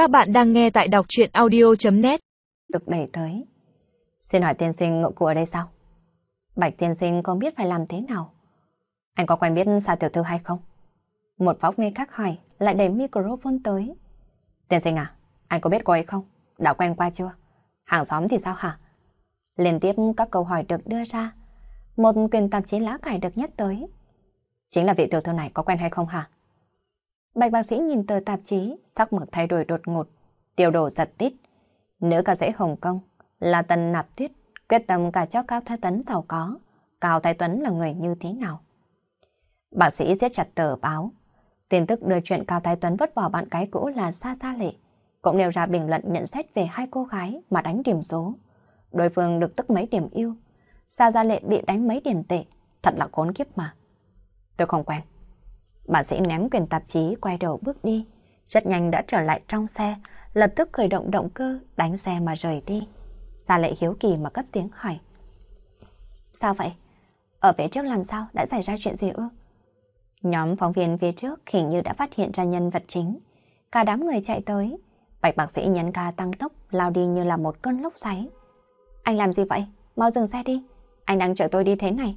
Các bạn đang nghe tại đọc chuyện audio.net Được đẩy tới. Xin hỏi tiên sinh ngộ cụ ở đây sao? Bạch tiên sinh không biết phải làm thế nào. Anh có quen biết xa tiểu thư hay không? Một phóng viên khác hỏi, lại đẩy microphone tới. Tiên sinh à, anh có biết cô ấy không? Đã quen qua chưa? Hàng xóm thì sao hả? Liên tiếp các câu hỏi được đưa ra. Một quyền tạp chí lá cải được nhắc tới. Chính là vị tiểu thư này có quen hay không hả? Bạch bác sĩ nhìn tờ tạp chí, sắc mặt thay đổi đột ngột, tiêu đồ giật tít. Nữ ca sĩ Hồng Kông là Tần Nạp Tuyết, quyết tâm cả cho Cao Thái Tuấn giàu có. Cao Thái Tuấn là người như thế nào? Bác sĩ siết chặt tờ báo. Tin tức đưa chuyện Cao Thái Tuấn vứt bỏ bạn gái cũ là Sa xa Lệ. Cũng nêu ra bình luận nhận xét về hai cô gái mà đánh điểm số. Đối phương được tức mấy điểm yêu. Sa xa Lệ bị đánh mấy điểm tệ. Thật là khốn kiếp mà. Tôi không quen. Bà sĩ ném quyền tạp chí quay đầu bước đi. Rất nhanh đã trở lại trong xe, lập tức khởi động động cơ, đánh xe mà rời đi. xa lệ hiếu kỳ mà cất tiếng hỏi. Sao vậy? Ở phía trước làm sao? Đã xảy ra chuyện gì ư? Nhóm phóng viên phía trước hình như đã phát hiện ra nhân vật chính. Cả đám người chạy tới. Bạch bác sĩ nhấn ca tăng tốc, lao đi như là một cơn lốc xoáy. Anh làm gì vậy? Mau dừng xe đi. Anh đang chở tôi đi thế này.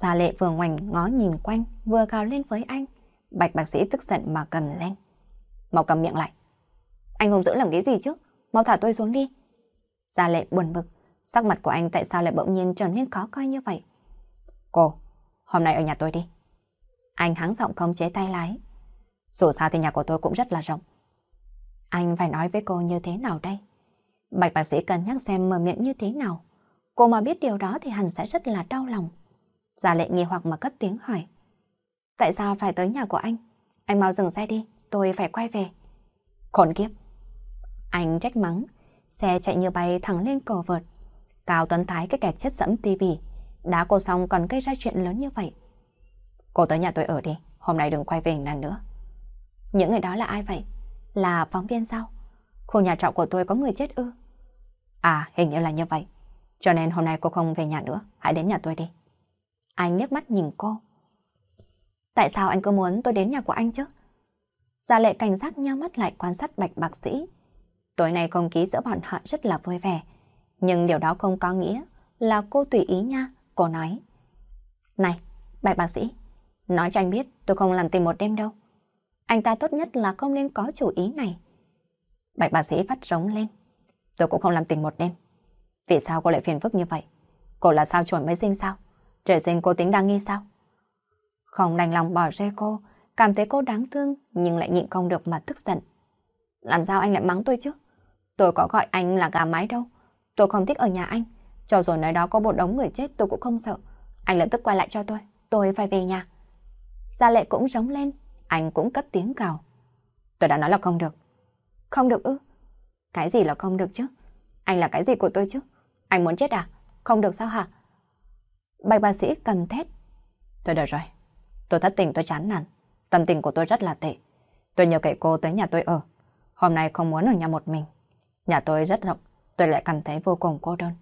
Gia lệ vừa ngoảnh ngó nhìn quanh, vừa gào lên với anh. Bạch bác sĩ tức giận mà cầm lên. Mau cầm miệng lại. Anh hùng dữ làm cái gì chứ? Mau thả tôi xuống đi. Gia lệ buồn bực. Sắc mặt của anh tại sao lại bỗng nhiên trở nên khó coi như vậy? Cô, hôm nay ở nhà tôi đi. Anh hắng giọng không chế tay lái. Dù sao thì nhà của tôi cũng rất là rộng. Anh phải nói với cô như thế nào đây? Bạch bác sĩ cần nhắc xem mở miệng như thế nào. Cô mà biết điều đó thì hẳn sẽ rất là đau lòng. Gia lệ nghi hoặc mà cất tiếng hỏi. Tại sao phải tới nhà của anh? Anh mau dừng xe đi, tôi phải quay về. Khốn kiếp. Anh trách mắng, xe chạy như bay thẳng lên cầu vượt. Cao Tuấn Thái cái kẹt chất dẫm tivi, đá cô xong còn gây ra chuyện lớn như vậy. Cô tới nhà tôi ở đi, hôm nay đừng quay về lần nữa. Những người đó là ai vậy? Là phóng viên sao? Khu nhà trọ của tôi có người chết ư? À, hình như là như vậy. Cho nên hôm nay cô không về nhà nữa, hãy đến nhà tôi đi. Anh nhếch mắt nhìn cô. Tại sao anh cứ muốn tôi đến nhà của anh chứ? Gia lệ cảnh giác nhau mắt lại quan sát bạch bác sĩ. Tối nay không khí giữa bọn họ rất là vui vẻ. Nhưng điều đó không có nghĩa là cô tùy ý nha, cô nói. Này, bạch bác sĩ, nói cho anh biết tôi không làm tình một đêm đâu. Anh ta tốt nhất là không nên có chủ ý này. Bạch bác sĩ phát rống lên. Tôi cũng không làm tình một đêm. Vì sao cô lại phiền phức như vậy? Cô là sao chuẩn mới sinh sao? Trời sinh cô tính đang nghi sao? Không đành lòng bỏ rơi cô, cảm thấy cô đáng thương nhưng lại nhịn không được mà tức giận. Làm sao anh lại mắng tôi chứ? Tôi có gọi anh là gà mái đâu. Tôi không thích ở nhà anh. Cho rồi nói đó có một đống người chết tôi cũng không sợ. Anh lập tức quay lại cho tôi. Tôi phải về nhà. Gia lệ cũng giống lên. Anh cũng cất tiếng cào. Tôi đã nói là không được. Không được ư? Cái gì là không được chứ? Anh là cái gì của tôi chứ? Anh muốn chết à? Không được sao hả? Bạch bác sĩ cầm thét. Tôi đợi rồi. Tôi thất tình tôi chán nản. Tâm tình của tôi rất là tệ. Tôi nhờ kệ cô tới nhà tôi ở. Hôm nay không muốn ở nhà một mình. Nhà tôi rất rộng. Tôi lại cảm thấy vô cùng cô đơn.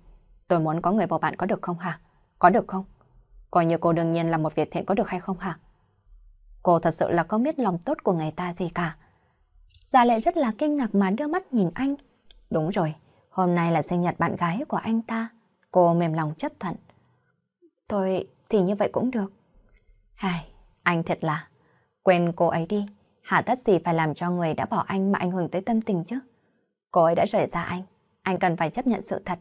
Tôi muốn có người bầu bạn có được không hả? Có được không? Coi như cô đương nhiên là một việc thiện có được hay không hả? Cô thật sự là không biết lòng tốt của người ta gì cả. Gia lệ rất là kinh ngạc mà đưa mắt nhìn anh. Đúng rồi, hôm nay là sinh nhật bạn gái của anh ta. Cô mềm lòng chấp thuận. Tôi thì như vậy cũng được. Hài, anh thật là... Quên cô ấy đi. Hà tất gì phải làm cho người đã bỏ anh mà ảnh hưởng tới tâm tình chứ? Cô ấy đã rời ra anh. Anh cần phải chấp nhận sự thật.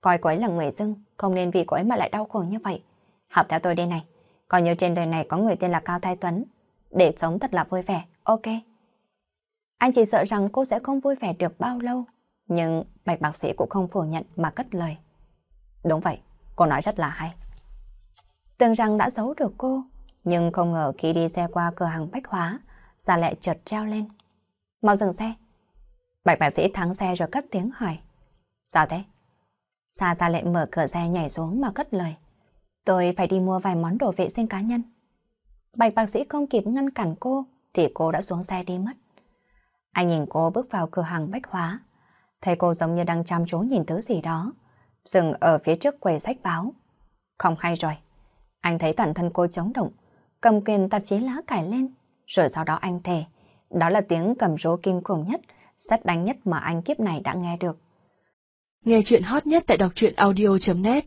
Coi cô ấy là người dưng, không nên vì cô ấy mà lại đau khổ như vậy. Học theo tôi đây này. Coi như trên đời này có người tên là Cao Thái Tuấn. Để sống thật là vui vẻ, ok. Anh chỉ sợ rằng cô sẽ không vui vẻ được bao lâu. Nhưng bạch bác sĩ cũng không phủ nhận mà cất lời. Đúng vậy, cô nói rất là hay. Tưởng rằng đã giấu được cô, nhưng không ngờ khi đi xe qua cửa hàng bách hóa, Gia Lệ chợt treo lên. Mau dừng xe. Bạch bác sĩ thắng xe rồi cất tiếng hỏi. Sao thế? Sa Gia Lệ mở cửa xe nhảy xuống mà cất lời. Tôi phải đi mua vài món đồ vệ sinh cá nhân. Bạch bác sĩ không kịp ngăn cản cô, thì cô đã xuống xe đi mất. Anh nhìn cô bước vào cửa hàng bách hóa. Thấy cô giống như đang chăm chú nhìn thứ gì đó. Dừng ở phía trước quầy sách báo. Không hay rồi. Anh thấy toàn thân cô chống động, cầm quyền tạp chí lá cải lên, rồi sau đó anh thề, Đó là tiếng cầm rô kinh khủng nhất, sét đánh nhất mà anh kiếp này đã nghe được. Nghe chuyện hot nhất tại đọc truyện audio.net